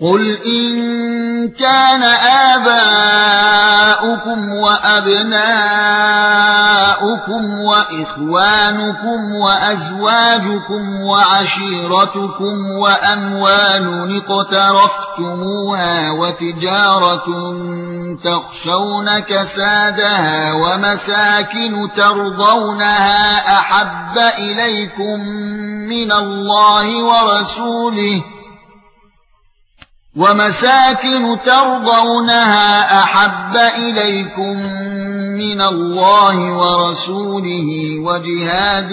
قل ان كان آباؤكم وابناؤكم واخوانكم وازواجكم وعشيرتكم واموال اقترفتموها وتجارة تخشون كسادها ومساكن ترضونها احب اليكم من الله ورسوله ومساكن ترضونها أحب إليكم من الله ورسوله وجهاد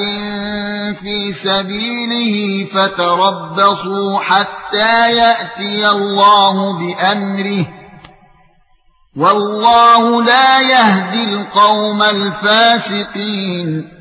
في سبيله فتربصوا حتى يأتي الله بأمره والله لا يهدي القوم الفاسقين